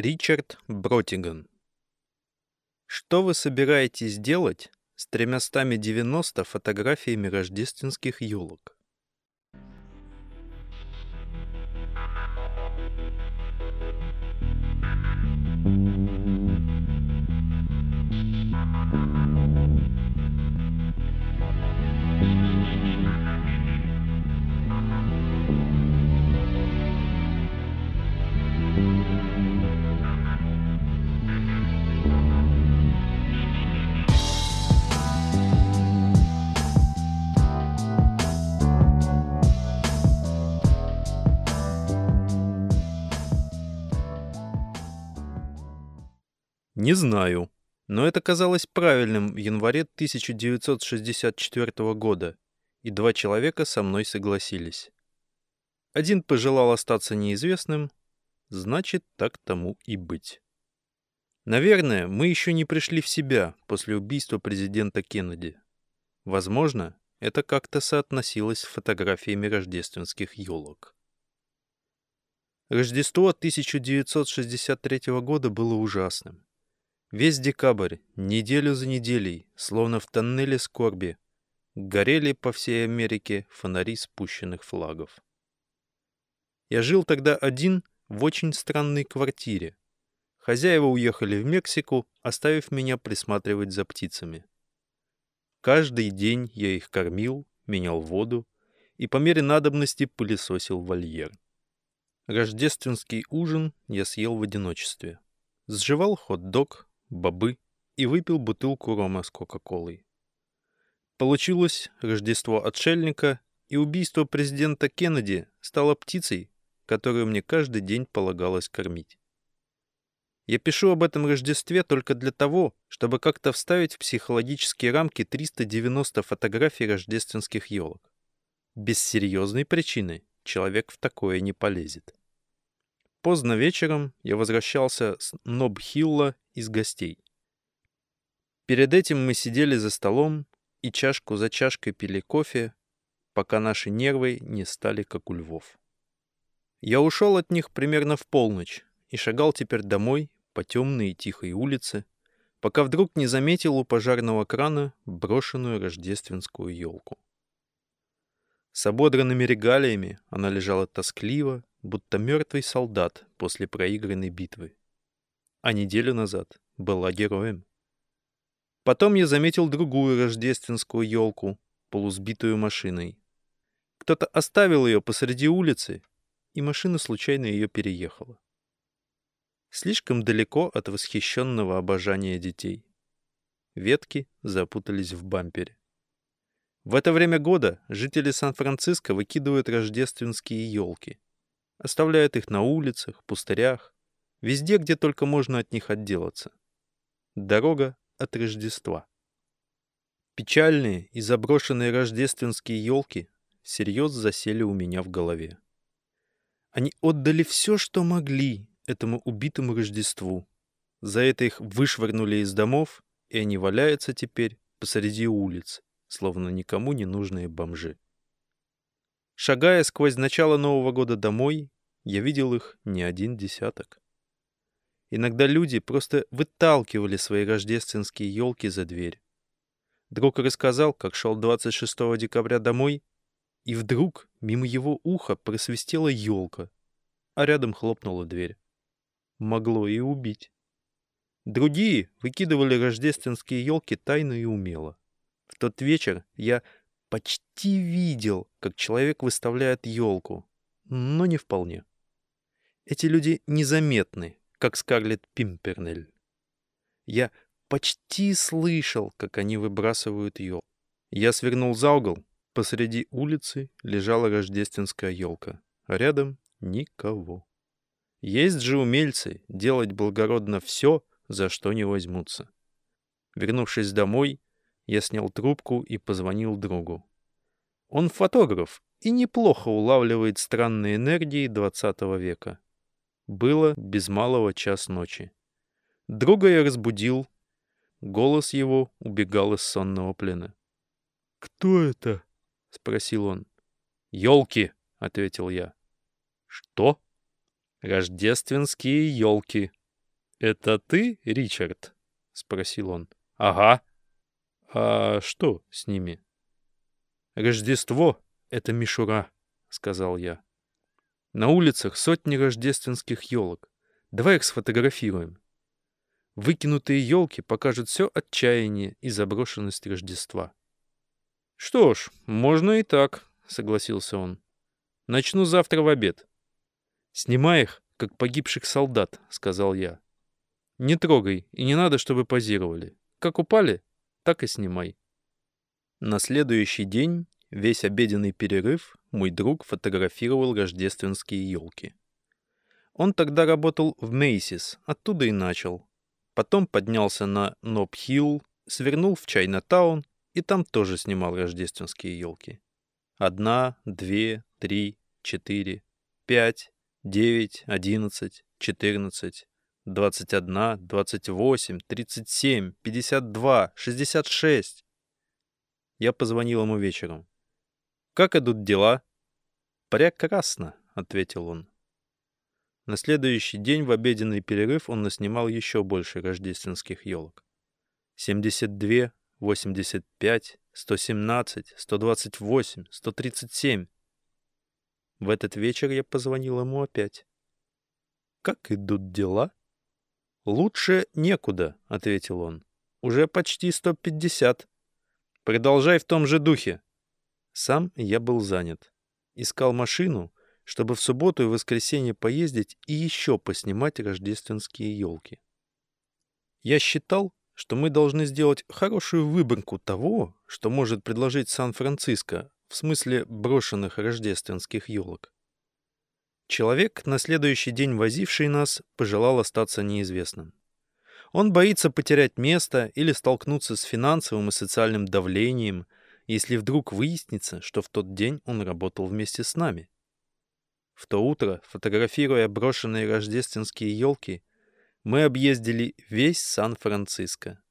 Ричард Бротиган Что вы собираетесь делать с 390 фотографиями рождественских елок? Не знаю, но это казалось правильным в январе 1964 года, и два человека со мной согласились. Один пожелал остаться неизвестным, значит, так тому и быть. Наверное, мы еще не пришли в себя после убийства президента Кеннеди. Возможно, это как-то соотносилось с фотографиями рождественских елок. Рождество 1963 года было ужасным. Весь декабрь, неделю за неделей, словно в тоннеле скорби, горели по всей Америке фонари спущенных флагов. Я жил тогда один в очень странной квартире. Хозяева уехали в Мексику, оставив меня присматривать за птицами. Каждый день я их кормил, менял воду и по мере надобности пылесосил вольер. Рождественский ужин я съел в одиночестве. Сживал хот-дог, бобы и выпил бутылку рома с Кока-Колой. Получилось Рождество отшельника, и убийство президента Кеннеди стало птицей, которую мне каждый день полагалось кормить. Я пишу об этом Рождестве только для того, чтобы как-то вставить в психологические рамки 390 фотографий рождественских елок. Без серьезной причины человек в такое не полезет. Поздно вечером я возвращался с Нобхилла из гостей. Перед этим мы сидели за столом и чашку за чашкой пили кофе, пока наши нервы не стали как у львов. Я ушел от них примерно в полночь и шагал теперь домой по темной и тихой улице, пока вдруг не заметил у пожарного крана брошенную рождественскую елку. С ободранными регалиями она лежала тоскливо, будто мертвый солдат после проигранной битвы. А неделю назад была героем. Потом я заметил другую рождественскую елку, полусбитую машиной. Кто-то оставил ее посреди улицы, и машина случайно ее переехала. Слишком далеко от восхищенного обожания детей. Ветки запутались в бампере. В это время года жители Сан-Франциско выкидывают рождественские елки — Оставляют их на улицах, пустырях, везде, где только можно от них отделаться. Дорога от Рождества. Печальные и заброшенные рождественские елки всерьез засели у меня в голове. Они отдали все, что могли этому убитому Рождеству. За это их вышвырнули из домов, и они валяются теперь посреди улиц, словно никому не нужные бомжи. Шагая сквозь начало Нового года домой, я видел их не один десяток. Иногда люди просто выталкивали свои рождественские елки за дверь. Друг рассказал, как шел 26 декабря домой, и вдруг мимо его уха просвистела елка, а рядом хлопнула дверь. Могло и убить. Другие выкидывали рождественские елки тайно и умело. В тот вечер я почти видел, как человек выставляет елку, но не вполне. Эти люди незаметны, как Скарлетт Пимпернель. Я почти слышал, как они выбрасывают елку. Я свернул за угол. Посреди улицы лежала рождественская елка, а рядом никого. Есть же умельцы делать благородно все, за что не возьмутся. Вернувшись домой, я снял трубку и позвонил другу. Он фотограф и неплохо улавливает странные энергии 20 века. Было без малого час ночи. Друга я разбудил. Голос его убегал из сонного плена. «Кто это?» — спросил он. «Елки!» — ответил я. «Что?» «Рождественские елки!» «Это ты, Ричард?» — спросил он. «Ага». «А что с ними?» «Рождество — это мишура», — сказал я. «На улицах сотни рождественских елок. Давай их сфотографируем. Выкинутые елки покажут все отчаяние и заброшенность Рождества». «Что ж, можно и так», — согласился он. «Начну завтра в обед». «Снимай их, как погибших солдат», — сказал я. «Не трогай, и не надо, чтобы позировали. Как упали, так и снимай». На следующий день, весь обеденный перерыв, мой друг фотографировал рождественские елки. Он тогда работал в Мейсис, оттуда и начал. Потом поднялся на Ноб-Хилл, свернул в Чайна-таун и там тоже снимал рождественские елки. Одна, две, три, четыре, пять, девять, одиннадцать, четырнадцать, двадцать одна, двадцать восемь, тридцать семь, пятьдесят два, шестьдесят шесть. Я позвонил ему вечером. «Как идут дела?» «Прекрасно», — ответил он. На следующий день в обеденный перерыв он наснимал еще больше рождественских елок. Семьдесят две, 85, 117, 128, 137. В этот вечер я позвонил ему опять. «Как идут дела?» «Лучше некуда», — ответил он. «Уже почти 150. Продолжай в том же духе». Сам я был занят. Искал машину, чтобы в субботу и воскресенье поездить и еще поснимать рождественские елки. Я считал, что мы должны сделать хорошую выборку того, что может предложить Сан-Франциско, в смысле брошенных рождественских елок. Человек, на следующий день возивший нас, пожелал остаться неизвестным. Он боится потерять место или столкнуться с финансовым и социальным давлением, если вдруг выяснится, что в тот день он работал вместе с нами. В то утро, фотографируя брошенные рождественские елки, мы объездили весь Сан-Франциско.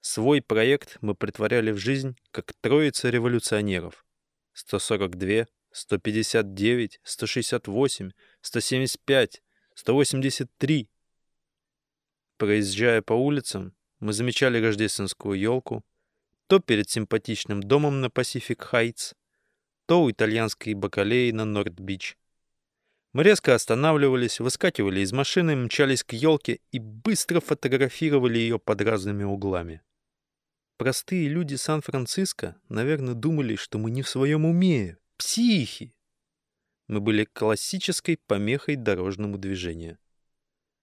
Свой проект мы притворяли в жизнь как троица революционеров. 142, 159, 168, 175, 183. Проезжая по улицам, мы замечали рождественскую елку то перед симпатичным домом на Пасифик Хайтс, то у итальянской бакалеи на Норд-Бич. Мы резко останавливались, выскакивали из машины, мчались к елке и быстро фотографировали ее под разными углами. Простые люди Сан-Франциско, наверное, думали, что мы не в своем уме, психи. Мы были классической помехой дорожному движению.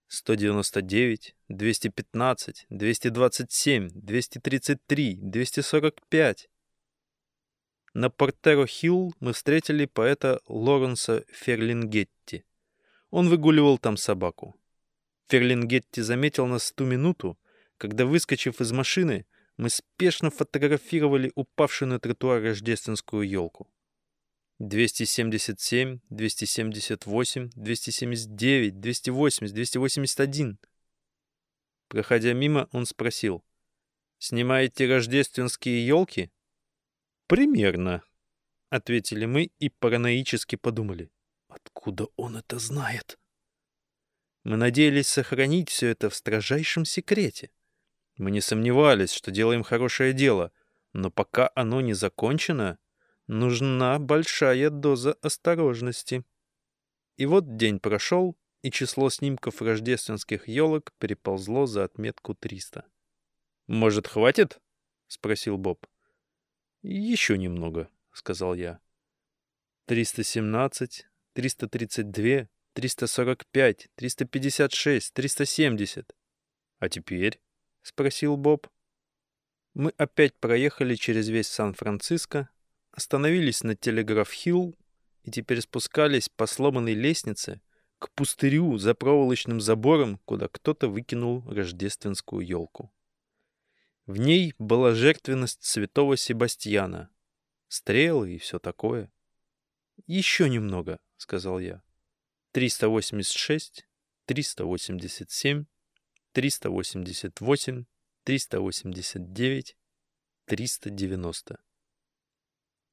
199, 215, 227, 233, 245. На Портеро-Хилл мы встретили поэта Лоренса Ферлингетти. Он выгуливал там собаку. Ферлингетти заметил нас ту минуту, когда, выскочив из машины, мы спешно фотографировали упавшую на тротуар рождественскую елку. 277, 278, 279, 280, 281. Проходя мимо, он спросил. «Снимаете рождественские елки?» «Примерно», — ответили мы и параноически подумали. «Откуда он это знает?» Мы надеялись сохранить все это в строжайшем секрете. Мы не сомневались, что делаем хорошее дело, но пока оно не закончено, нужна большая доза осторожности. И вот день прошел, и число снимков рождественских елок переползло за отметку 300. «Может, хватит?» — спросил Боб. «Еще немного», — сказал я. «Триста семнадцать, триста тридцать две, триста сорок пять, триста пятьдесят шесть, триста семьдесят». «А теперь?» — спросил Боб. Мы опять проехали через весь Сан-Франциско, остановились на Телеграф-Хилл и теперь спускались по сломанной лестнице к пустырю за проволочным забором, куда кто-то выкинул рождественскую елку. В ней была жертвенность святого Себастьяна, стрелы и все такое. «Еще немного», — сказал я. «386, 387, 388, 389, 390».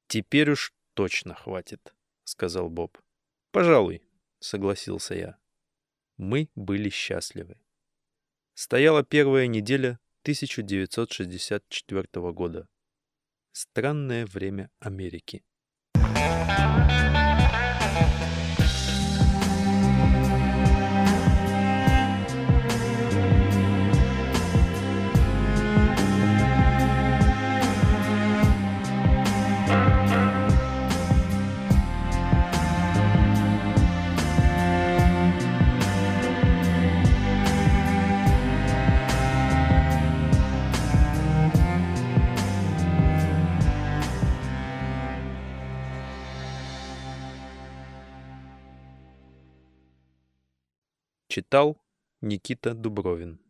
Теперь уж точно хватит, сказал Боб. Пожалуй, согласился я. Мы были счастливы. Стояла первая неделя 1964 года. Странное время Америки. Thank you. Читал Никита Дубровин.